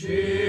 Jesus.